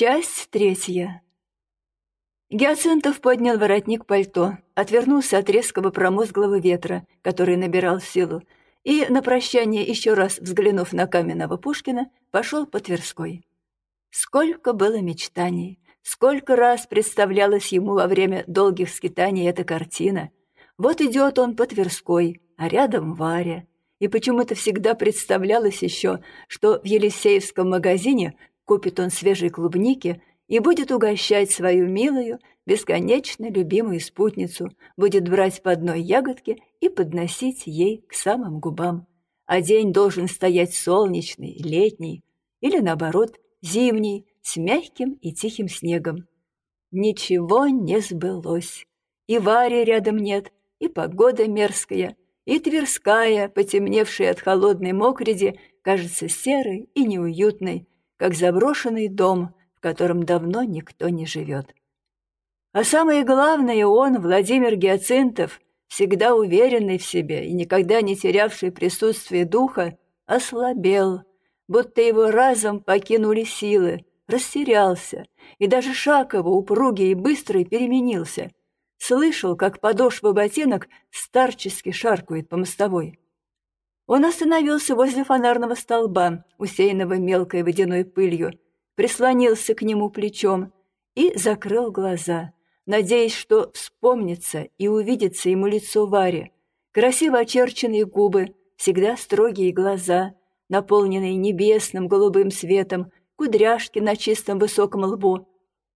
Часть третья. Гиацинтов поднял воротник пальто, отвернулся от резкого промозглого ветра, который набирал силу, и, на прощание еще раз взглянув на каменного Пушкина, пошел по Тверской. Сколько было мечтаний, сколько раз представлялась ему во время долгих скитаний эта картина. Вот идет он по Тверской, а рядом Варя. И почему-то всегда представлялось еще, что в Елисеевском магазине купит он свежей клубники и будет угощать свою милую, бесконечно любимую спутницу, будет брать по одной ягодке и подносить ей к самым губам. А день должен стоять солнечный, летний, или, наоборот, зимний, с мягким и тихим снегом. Ничего не сбылось. И Вари рядом нет, и погода мерзкая, и Тверская, потемневшая от холодной мокреди, кажется серой и неуютной, как заброшенный дом, в котором давно никто не живет. А самое главное, он, Владимир Гиацинтов, всегда уверенный в себе и никогда не терявший присутствие духа, ослабел, будто его разом покинули силы, растерялся, и даже его, упругий и быстрый, переменился. Слышал, как подошва ботинок старчески шаркает по мостовой. Он остановился возле фонарного столба, усеянного мелкой водяной пылью, прислонился к нему плечом и закрыл глаза, надеясь, что вспомнится и увидится ему лицо Вари, красиво очерченные губы, всегда строгие глаза, наполненные небесным голубым светом, кудряшки на чистом высоком лбу.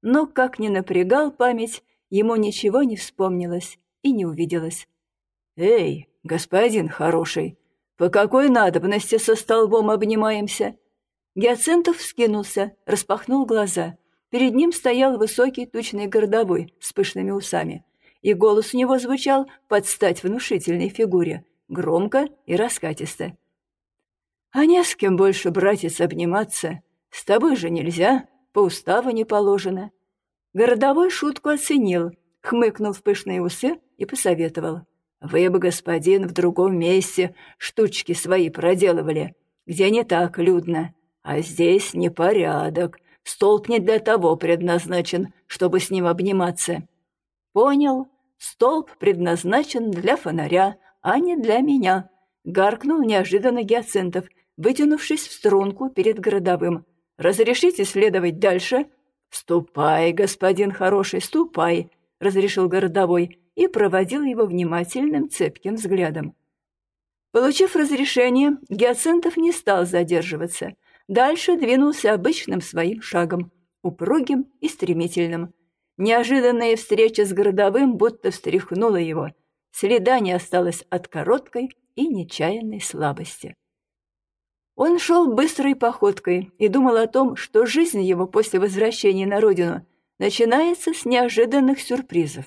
Но, как ни напрягал память, ему ничего не вспомнилось и не увиделось. «Эй, господин хороший!» «По какой надобности со столбом обнимаемся?» Гиацинтов вскинулся, распахнул глаза. Перед ним стоял высокий тучный городовой с пышными усами, и голос у него звучал под стать внушительной фигуре, громко и раскатисто. «А не с кем больше, братец, обниматься. С тобой же нельзя, по уставу не положено». Городовой шутку оценил, хмыкнул в пышные усы и посоветовал. Вы бы, господин, в другом месте штучки свои проделывали, где не так людно, а здесь непорядок. Столб не для того предназначен, чтобы с ним обниматься. Понял, столб предназначен для фонаря, а не для меня. Гаркнул неожиданно Гиацинтов, вытянувшись в струнку перед городовым. «Разрешите следовать дальше?» «Ступай, господин хороший, ступай», — разрешил городовой и проводил его внимательным цепким взглядом. Получив разрешение, Гиацинтов не стал задерживаться. Дальше двинулся обычным своим шагом, упругим и стремительным. Неожиданная встреча с городовым будто встряхнула его. Следа не осталось от короткой и нечаянной слабости. Он шел быстрой походкой и думал о том, что жизнь его после возвращения на родину начинается с неожиданных сюрпризов.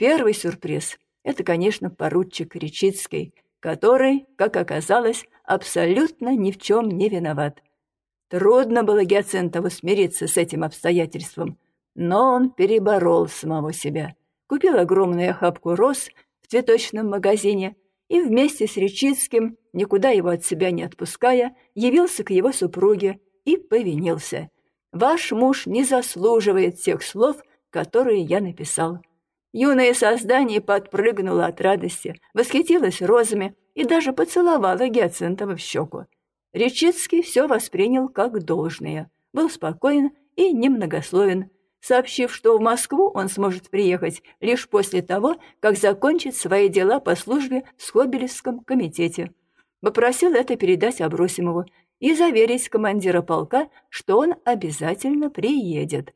Первый сюрприз — это, конечно, поручик Речицкий, который, как оказалось, абсолютно ни в чем не виноват. Трудно было Гиацинтову смириться с этим обстоятельством, но он переборол самого себя. Купил огромную охапку роз в цветочном магазине и вместе с Речицким, никуда его от себя не отпуская, явился к его супруге и повинился. «Ваш муж не заслуживает тех слов, которые я написал. Юное создание подпрыгнуло от радости, восхитилось розами и даже поцеловало Гиацинтова в щеку. Речицкий все воспринял как должное, был спокоен и немногословен, сообщив, что в Москву он сможет приехать лишь после того, как закончит свои дела по службе в Скобелевском комитете. Попросил это передать Абросимову и заверить командира полка, что он обязательно приедет.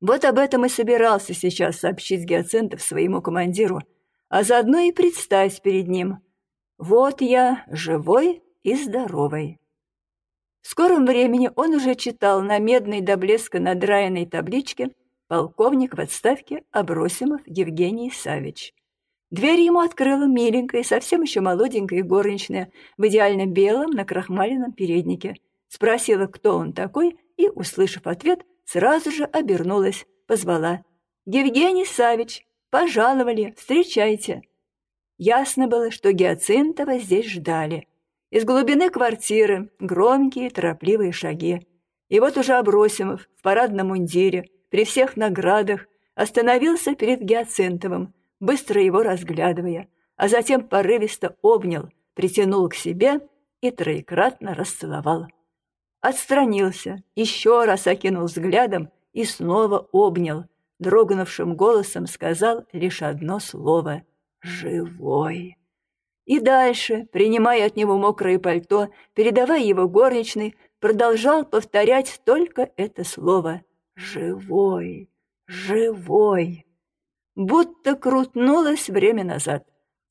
Вот об этом и собирался сейчас сообщить Гиацинтов своему командиру, а заодно и представить перед ним. Вот я, живой и здоровый. В скором времени он уже читал на медной до блеска надраенной табличке «Полковник в отставке Абросимов Евгений Савич». Дверь ему открыла миленькая, совсем еще молоденькая горничная в идеально белом накрахмаленном переднике. Спросила, кто он такой, и, услышав ответ, сразу же обернулась, позвала. «Евгений Савич, пожаловали, встречайте». Ясно было, что Гиацинтова здесь ждали. Из глубины квартиры громкие торопливые шаги. И вот уже Абросимов в парадном мундире, при всех наградах, остановился перед Гиацинтовым, быстро его разглядывая, а затем порывисто обнял, притянул к себе и троекратно расцеловал. Отстранился, еще раз окинул взглядом и снова обнял, дрогнувшим голосом сказал лишь одно слово «Живой». И дальше, принимая от него мокрое пальто, передавая его горничной, продолжал повторять только это слово «Живой, живой». Будто крутнулось время назад.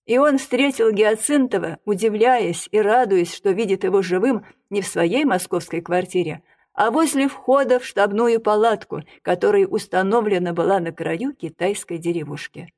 И он встретил Гиацинтова, удивляясь и радуясь, что видит его живым не в своей московской квартире, а возле входа в штабную палатку, которая установлена была на краю китайской деревушки.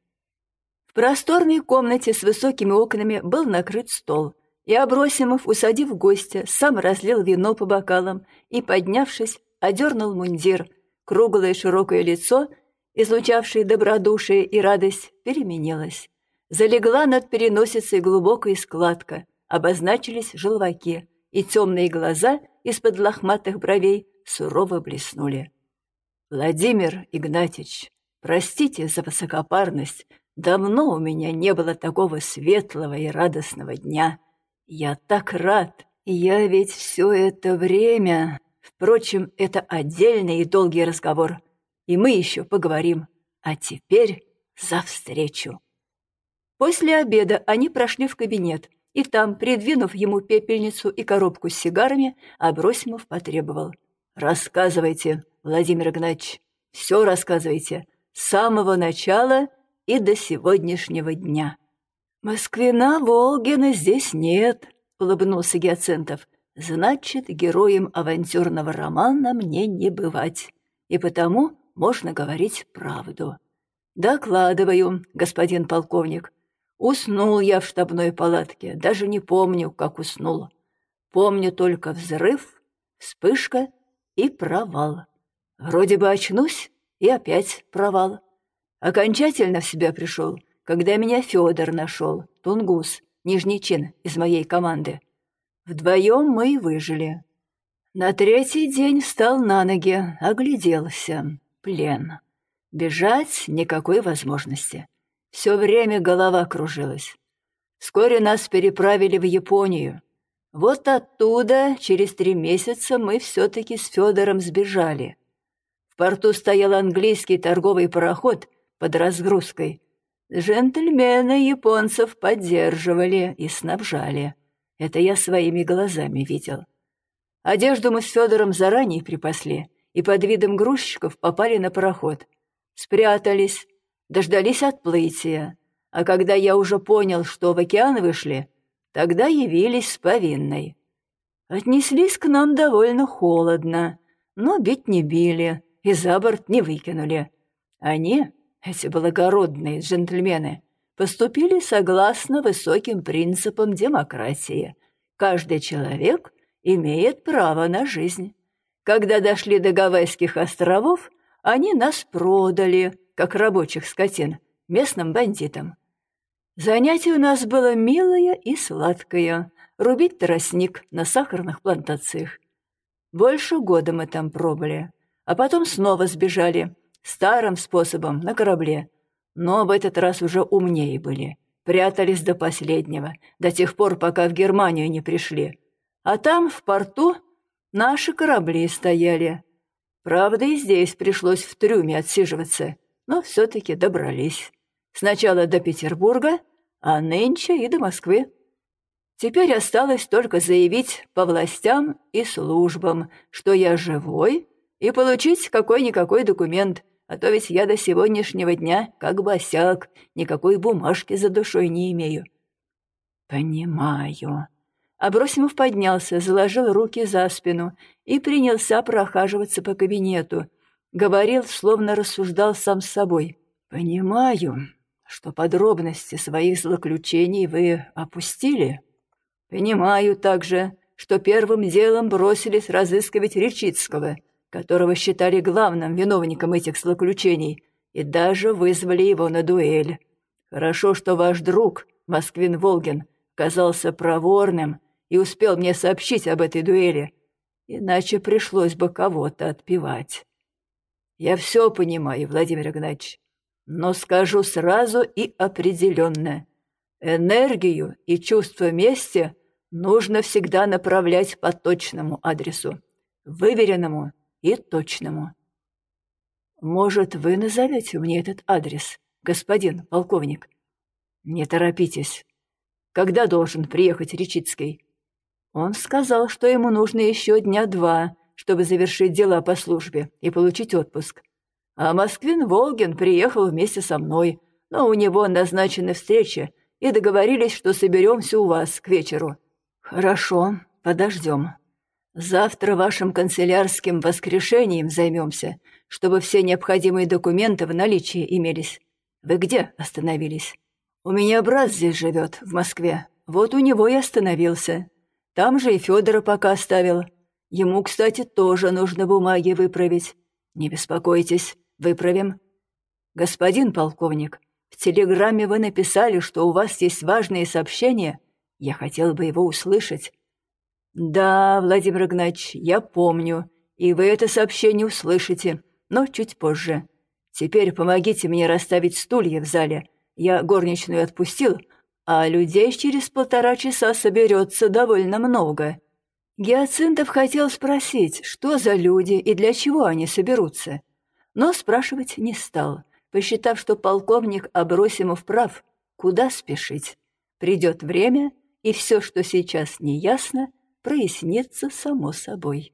В просторной комнате с высокими окнами был накрыт стол, и Абросимов, усадив гостя, сам разлил вино по бокалам и, поднявшись, одернул мундир, круглое широкое лицо, излучавшее добродушие и радость, переменилось. Залегла над переносицей глубокая складка, обозначились желваки, и темные глаза из-под лохматых бровей сурово блеснули. «Владимир Игнатьич, простите за высокопарность, давно у меня не было такого светлого и радостного дня. Я так рад, я ведь все это время... Впрочем, это отдельный и долгий разговор, и мы еще поговорим. А теперь за встречу». После обеда они прошли в кабинет, и там, придвинув ему пепельницу и коробку с сигарами, Абросимов потребовал. «Рассказывайте, Владимир Игнатьевич, все рассказывайте, с самого начала и до сегодняшнего дня». «Москвина Волгина здесь нет», — улыбнулся Гиацинтов. «Значит, героем авантюрного романа мне не бывать, и потому можно говорить правду». «Докладываю, господин полковник. Уснул я в штабной палатке, даже не помню, как уснул. Помню только взрыв, вспышка и провал. Вроде бы очнусь, и опять провал. Окончательно в себя пришел, когда меня Федор нашел, Тунгус, нижний чин из моей команды. Вдвоем мы и выжили. На третий день встал на ноги, огляделся. Плен. Бежать никакой возможности. Все время голова кружилась. Вскоре нас переправили в Японию. Вот оттуда через три месяца мы все-таки с Федором сбежали. В порту стоял английский торговый пароход под разгрузкой. Джентльмены японцев поддерживали и снабжали. Это я своими глазами видел. Одежду мы с Федором заранее припасли и под видом грузчиков попали на пароход. Спрятались, дождались отплытия, а когда я уже понял, что в океан вышли, тогда явились с повинной. Отнеслись к нам довольно холодно, но бить не били и за борт не выкинули. Они, эти благородные джентльмены, поступили согласно высоким принципам демократии. Каждый человек имеет право на жизнь. Когда дошли до Гавайских островов, они нас продали, как рабочих скотин, местным бандитам. Занятие у нас было милое и сладкое — рубить тростник на сахарных плантациях. Больше года мы там пробыли, а потом снова сбежали, старым способом, на корабле. Но в этот раз уже умнее были. Прятались до последнего, до тех пор, пока в Германию не пришли. А там, в порту, наши корабли стояли. Правда, и здесь пришлось в трюме отсиживаться — но все-таки добрались. Сначала до Петербурга, а нынче и до Москвы. Теперь осталось только заявить по властям и службам, что я живой, и получить какой-никакой документ, а то ведь я до сегодняшнего дня, как босяк, никакой бумажки за душой не имею. Понимаю. Абросимов поднялся, заложил руки за спину и принялся прохаживаться по кабинету, говорил, словно рассуждал сам с собой. «Понимаю, что подробности своих злоключений вы опустили. Понимаю также, что первым делом бросились разыскивать Речицкого, которого считали главным виновником этих злоключений, и даже вызвали его на дуэль. Хорошо, что ваш друг, Москвин Волгин, казался проворным и успел мне сообщить об этой дуэли. иначе пришлось бы кого-то отпевать. Я все понимаю, Владимир Игнатьевич, но скажу сразу и определенно. Энергию и чувство мести нужно всегда направлять по точному адресу, выверенному и точному. Может, вы назовете мне этот адрес, господин полковник? Не торопитесь. Когда должен приехать Речицкий? Он сказал, что ему нужно еще дня два, чтобы завершить дела по службе и получить отпуск. А Москвин Волгин приехал вместе со мной, но у него назначены встречи, и договорились, что соберемся у вас к вечеру. Хорошо, подождем. Завтра вашим канцелярским воскрешением займемся, чтобы все необходимые документы в наличии имелись. Вы где остановились? У меня брат здесь живет, в Москве. Вот у него и остановился. Там же и Федора пока оставил. Ему, кстати, тоже нужно бумаги выправить. Не беспокойтесь, выправим. Господин полковник, в телеграмме вы написали, что у вас есть важные сообщения. Я хотел бы его услышать. «Да, Владимир Игнатьевич, я помню, и вы это сообщение услышите, но чуть позже. Теперь помогите мне расставить стулья в зале. Я горничную отпустил, а людей через полтора часа соберется довольно много». Гиацинтов хотел спросить, что за люди и для чего они соберутся, но спрашивать не стал, посчитав, что полковник Абросимов прав, куда спешить. Придет время, и все, что сейчас не ясно, прояснится само собой.